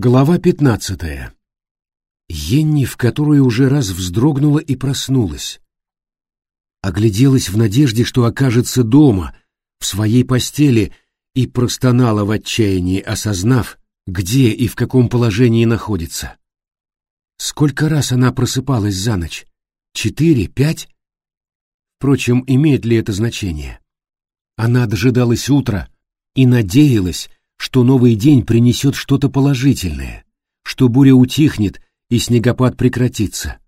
Глава пятнадцатая. Енни в которой уже раз вздрогнула и проснулась. Огляделась в надежде, что окажется дома, в своей постели, и простонала в отчаянии, осознав, где и в каком положении находится. Сколько раз она просыпалась за ночь? Четыре, пять? Впрочем, имеет ли это значение? Она дожидалась утра и надеялась, что новый день принесет что-то положительное, что буря утихнет и снегопад прекратится.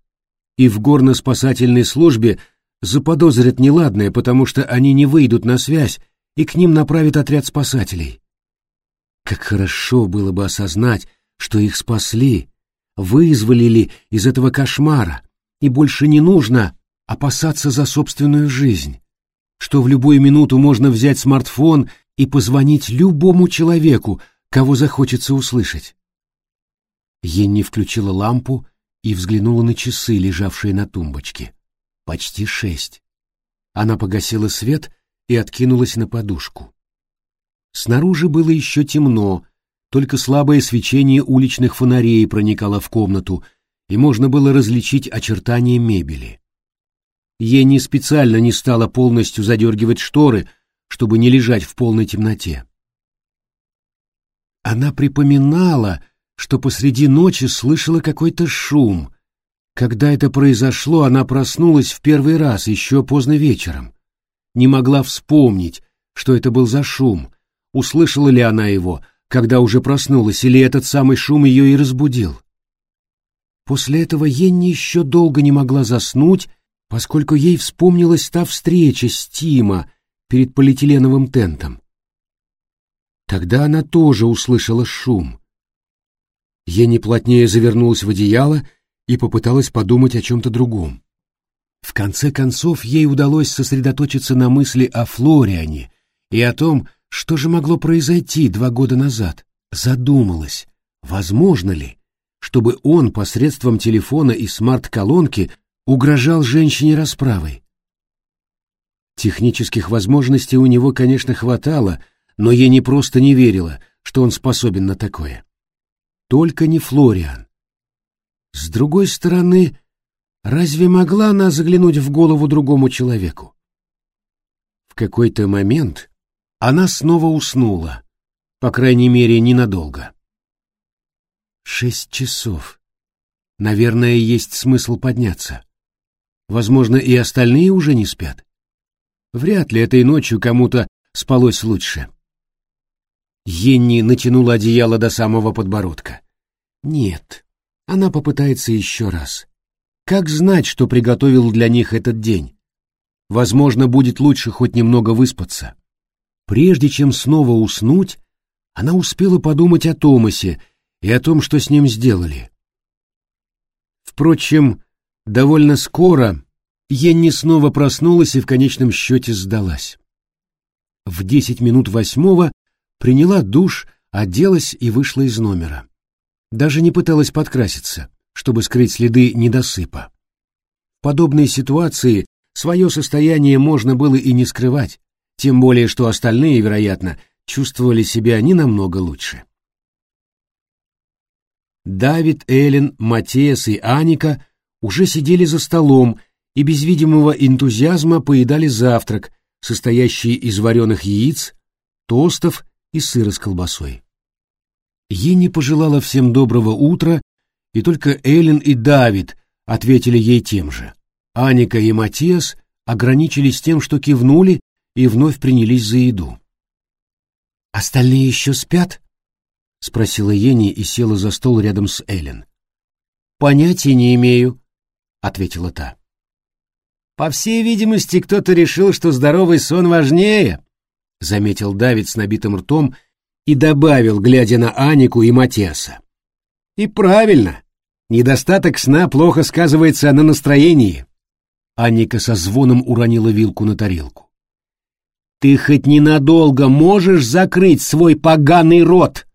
И в горно-спасательной службе заподозрят неладное, потому что они не выйдут на связь, и к ним направят отряд спасателей. Как хорошо было бы осознать, что их спасли, вызволили из этого кошмара, и больше не нужно опасаться за собственную жизнь, что в любую минуту можно взять смартфон и позвонить любому человеку, кого захочется услышать. Енни включила лампу и взглянула на часы, лежавшие на тумбочке. Почти шесть. Она погасила свет и откинулась на подушку. Снаружи было еще темно, только слабое свечение уличных фонарей проникало в комнату, и можно было различить очертания мебели. Енни специально не стала полностью задергивать шторы, чтобы не лежать в полной темноте. Она припоминала, что посреди ночи слышала какой-то шум. Когда это произошло, она проснулась в первый раз еще поздно вечером. Не могла вспомнить, что это был за шум, услышала ли она его, когда уже проснулась, или этот самый шум ее и разбудил. После этого Енни еще долго не могла заснуть, поскольку ей вспомнилась та встреча с Тима, перед полиэтиленовым тентом. Тогда она тоже услышала шум. Ени плотнее завернулась в одеяло и попыталась подумать о чем-то другом. В конце концов, ей удалось сосредоточиться на мысли о Флориане и о том, что же могло произойти два года назад. Задумалась, возможно ли, чтобы он посредством телефона и смарт-колонки угрожал женщине расправой. Технических возможностей у него, конечно, хватало, но я не просто не верила, что он способен на такое. Только не Флориан. С другой стороны, разве могла она заглянуть в голову другому человеку? В какой-то момент она снова уснула, по крайней мере, ненадолго. Шесть часов. Наверное, есть смысл подняться. Возможно, и остальные уже не спят. Вряд ли этой ночью кому-то спалось лучше. Енни натянула одеяло до самого подбородка. Нет, она попытается еще раз. Как знать, что приготовил для них этот день? Возможно, будет лучше хоть немного выспаться. Прежде чем снова уснуть, она успела подумать о Томасе и о том, что с ним сделали. Впрочем, довольно скоро Енни снова проснулась и в конечном счете сдалась. В десять минут восьмого приняла душ, оделась и вышла из номера. Даже не пыталась подкраситься, чтобы скрыть следы недосыпа. В подобной ситуации свое состояние можно было и не скрывать, тем более что остальные, вероятно, чувствовали себя не намного лучше. Давид, Эллен, Матиас и Аника уже сидели за столом и без видимого энтузиазма поедали завтрак, состоящий из вареных яиц, тостов и сыра с колбасой. Ей пожелала всем доброго утра, и только Эллен и Давид ответили ей тем же. Аника и Матиас ограничились тем, что кивнули и вновь принялись за еду. «Остальные еще спят?» — спросила Ени и села за стол рядом с Эллен. «Понятия не имею», — ответила та. По всей видимости, кто-то решил, что здоровый сон важнее, заметил Давид с набитым ртом и добавил, глядя на Анику и Матиаса. И правильно. Недостаток сна плохо сказывается на настроении. Аника со звоном уронила вилку на тарелку. Ты хоть ненадолго можешь закрыть свой поганый рот?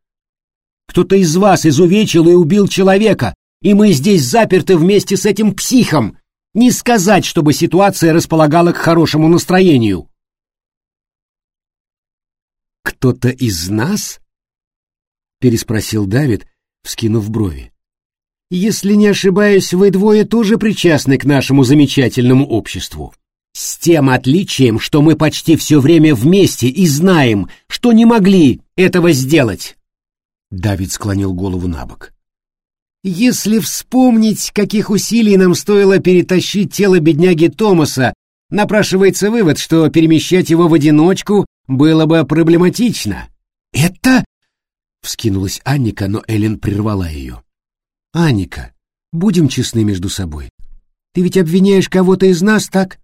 Кто-то из вас изувечил и убил человека, и мы здесь заперты вместе с этим психом. Не сказать, чтобы ситуация располагала к хорошему настроению. «Кто-то из нас?» — переспросил Давид, вскинув брови. «Если не ошибаюсь, вы двое тоже причастны к нашему замечательному обществу. С тем отличием, что мы почти все время вместе и знаем, что не могли этого сделать». Давид склонил голову на бок. «Если вспомнить, каких усилий нам стоило перетащить тело бедняги Томаса, напрашивается вывод, что перемещать его в одиночку было бы проблематично». «Это...» — вскинулась Анника, но Эллен прервала ее. «Анника, будем честны между собой. Ты ведь обвиняешь кого-то из нас, так?»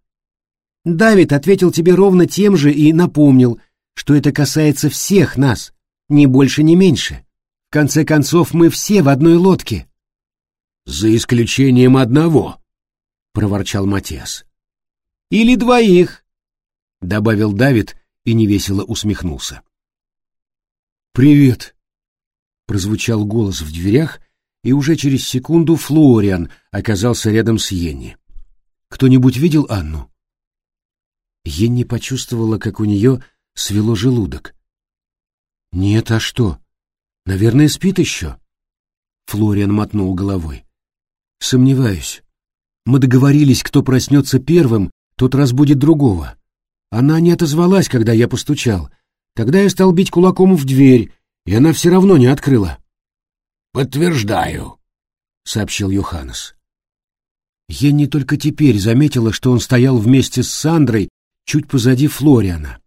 Давид ответил тебе ровно тем же и напомнил, что это касается всех нас, ни больше, ни меньше. В конце концов, мы все в одной лодке. За исключением одного, проворчал Матиас. Или двоих, добавил Давид и невесело усмехнулся. Привет, прозвучал голос в дверях, и уже через секунду Флориан оказался рядом с Йенни. Кто-нибудь видел Анну? Йенни почувствовала, как у нее свело желудок. «Нет, а что? Наверное, спит еще?» Флориан мотнул головой. «Сомневаюсь. Мы договорились, кто проснется первым, тот разбудит другого. Она не отозвалась, когда я постучал. Тогда я стал бить кулаком в дверь, и она все равно не открыла». «Подтверждаю», — сообщил Йоханнес. Енни только теперь заметила, что он стоял вместе с Сандрой чуть позади Флориана.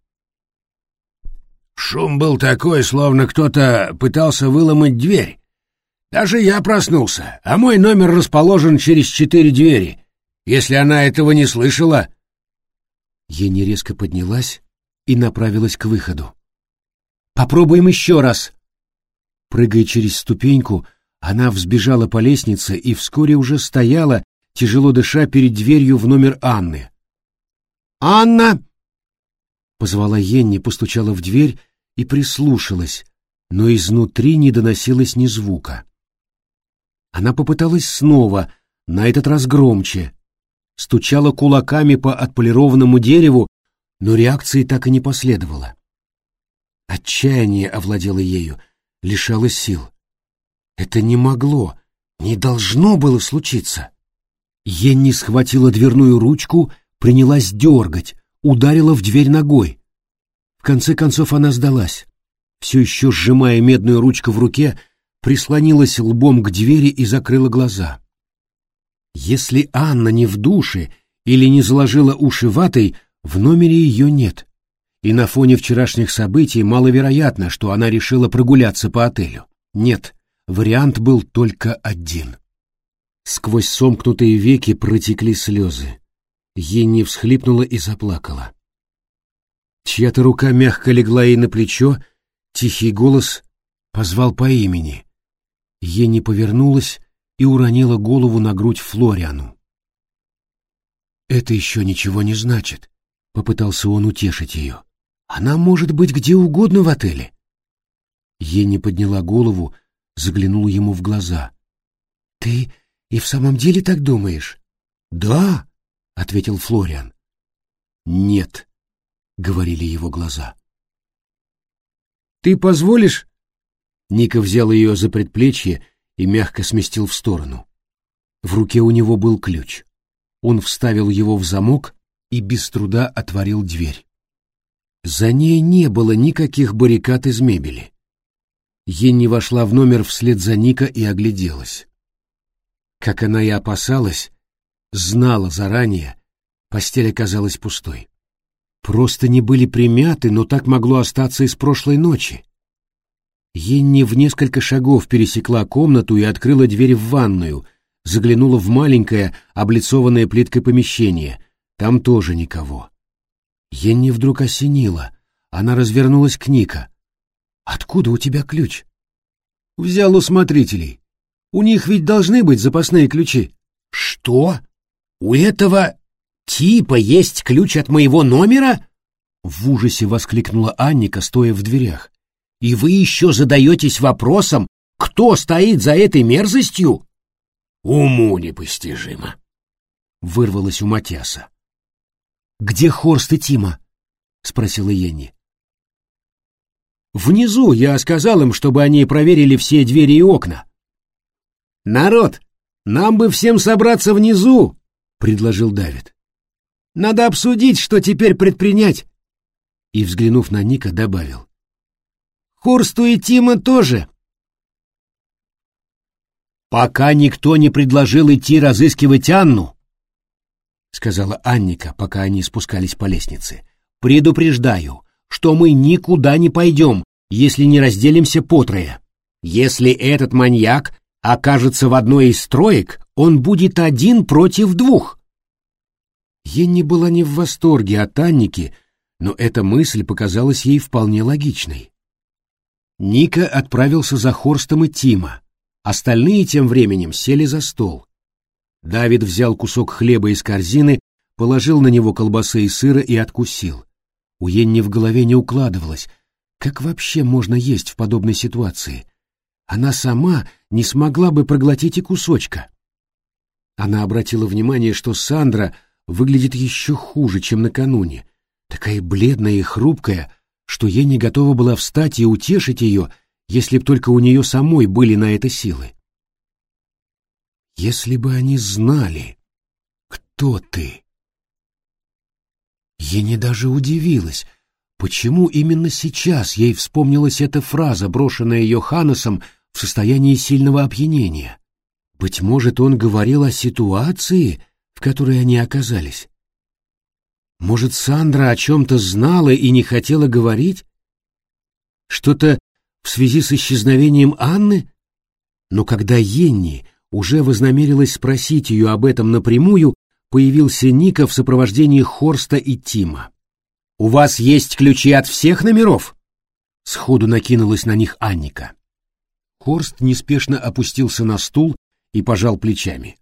Шум был такой, словно кто-то пытался выломать дверь. Даже я проснулся, а мой номер расположен через четыре двери. Если она этого не слышала... Ени резко поднялась и направилась к выходу. «Попробуем еще раз!» Прыгая через ступеньку, она взбежала по лестнице и вскоре уже стояла, тяжело дыша перед дверью в номер Анны. «Анна!» Позвала Енни, постучала в дверь и прислушалась, но изнутри не доносилось ни звука. Она попыталась снова, на этот раз громче. Стучала кулаками по отполированному дереву, но реакции так и не последовало. Отчаяние овладело ею, лишало сил. Это не могло, не должно было случиться. Енни схватила дверную ручку принялась дергать, ударила в дверь ногой. В конце концов она сдалась. Все еще сжимая медную ручку в руке, прислонилась лбом к двери и закрыла глаза. Если Анна не в душе или не заложила уши ватой, в номере ее нет. И на фоне вчерашних событий маловероятно, что она решила прогуляться по отелю. Нет, вариант был только один. Сквозь сомкнутые веки протекли слезы. Енни всхлипнула и заплакала. Чья-то рука мягко легла ей на плечо, тихий голос позвал по имени. Енни повернулась и уронила голову на грудь Флориану. «Это еще ничего не значит», — попытался он утешить ее. «Она может быть где угодно в отеле». Енни подняла голову, заглянула ему в глаза. «Ты и в самом деле так думаешь?» «Да», — ответил Флориан. «Нет», — говорили его глаза. «Ты позволишь?» Ника взял ее за предплечье и мягко сместил в сторону. В руке у него был ключ. Он вставил его в замок и без труда отворил дверь. За ней не было никаких баррикад из мебели. Енни вошла в номер вслед за Ника и огляделась. Как она и опасалась, знала заранее, постель оказалась пустой. Просто не были примяты, но так могло остаться из прошлой ночи. Енни в несколько шагов пересекла комнату и открыла дверь в ванную, заглянула в маленькое, облицованное плиткой помещение. Там тоже никого. Енни вдруг осенила. Она развернулась к Ника. «Откуда у тебя ключ?» «Взял у смотрителей. У них ведь должны быть запасные ключи». «Что?» «У этого типа есть ключ от моего номера?» В ужасе воскликнула Анника, стоя в дверях. «И вы еще задаетесь вопросом, кто стоит за этой мерзостью?» «Уму непостижимо», — вырвалось у Матяса. «Где Хорст и Тима?» — спросила Енни. «Внизу я сказал им, чтобы они проверили все двери и окна. «Народ, нам бы всем собраться внизу!» — предложил Давид. «Надо обсудить, что теперь предпринять!» И, взглянув на Ника, добавил. «Хорсту и Тима тоже!» «Пока никто не предложил идти разыскивать Анну», — сказала Анника, пока они спускались по лестнице, — «предупреждаю, что мы никуда не пойдем, если не разделимся потрое. Если этот маньяк окажется в одной из строек, он будет один против двух». Енни была не в восторге от Анники, но эта мысль показалась ей вполне логичной. Ника отправился за Хорстом и Тима, Остальные тем временем сели за стол. Давид взял кусок хлеба из корзины, положил на него колбасы и сыра и откусил. У Енни в голове не укладывалось, как вообще можно есть в подобной ситуации. Она сама не смогла бы проглотить и кусочка. Она обратила внимание, что Сандра выглядит еще хуже, чем накануне, такая бледная и хрупкая, что Енни готова была встать и утешить ее, если б только у нее самой были на это силы. Если бы они знали, кто ты. Ене даже удивилась, почему именно сейчас ей вспомнилась эта фраза, брошенная Йоханнесом в состоянии сильного опьянения. Быть может, он говорил о ситуации, в которой они оказались. Может, Сандра о чем-то знала и не хотела говорить? Что-то в связи с исчезновением Анны? Но когда Енни уже вознамерилась спросить ее об этом напрямую, появился Ника в сопровождении Хорста и Тима. «У вас есть ключи от всех номеров?» Сходу накинулась на них Анника. Хорст неспешно опустился на стул и пожал плечами.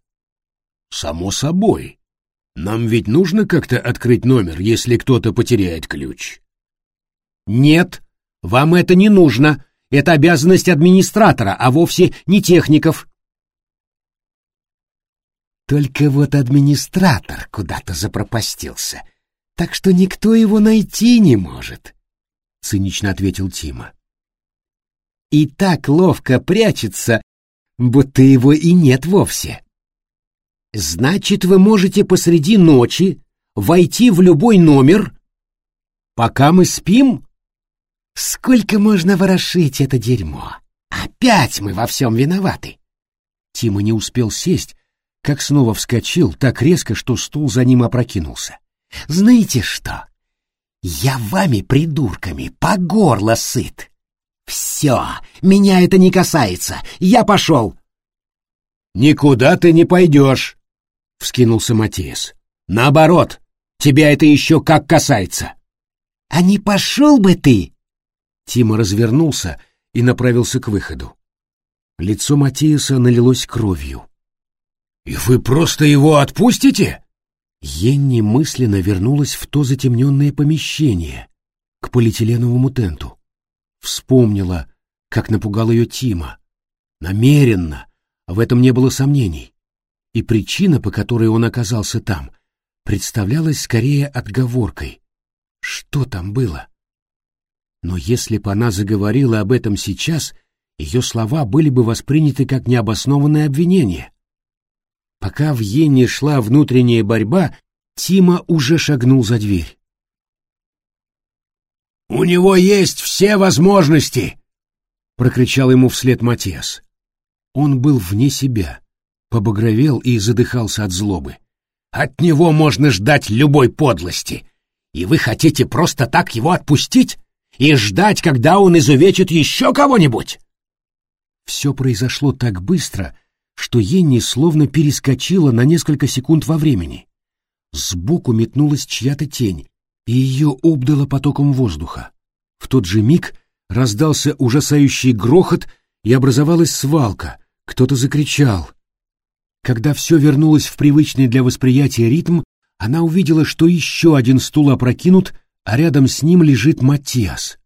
«Само собой. Нам ведь нужно как-то открыть номер, если кто-то потеряет ключ». «Нет, вам это не нужно. Это обязанность администратора, а вовсе не техников. Только вот администратор куда-то запропастился, так что никто его найти не может, — цинично ответил Тима. И так ловко прячется, будто его и нет вовсе. Значит, вы можете посреди ночи войти в любой номер, пока мы спим? Сколько можно ворошить это дерьмо? Опять мы во всем виноваты. Тима не успел сесть, как снова вскочил так резко, что стул за ним опрокинулся. Знаете что? Я вами, придурками, по горло сыт. Все, меня это не касается. Я пошел. Никуда ты не пойдешь, вскинулся Матиас. Наоборот, тебя это еще как касается. А не пошел бы ты, Тима развернулся и направился к выходу. Лицо Матиаса налилось кровью. «И вы просто его отпустите?» Енни мысленно вернулась в то затемненное помещение, к полиэтиленовому тенту. Вспомнила, как напугал ее Тима. Намеренно, в этом не было сомнений. И причина, по которой он оказался там, представлялась скорее отговоркой. Что там было? Но если бы она заговорила об этом сейчас, ее слова были бы восприняты как необоснованное обвинение. Пока в Йене шла внутренняя борьба, Тима уже шагнул за дверь. «У него есть все возможности!» — прокричал ему вслед Матиас. Он был вне себя, побагровел и задыхался от злобы. «От него можно ждать любой подлости! И вы хотите просто так его отпустить?» и ждать, когда он изувечит еще кого-нибудь. Все произошло так быстро, что Енни словно перескочила на несколько секунд во времени. Сбоку метнулась чья-то тень, и ее обдало потоком воздуха. В тот же миг раздался ужасающий грохот, и образовалась свалка. Кто-то закричал. Когда все вернулось в привычный для восприятия ритм, она увидела, что еще один стул опрокинут, а рядом с ним лежит Матиас.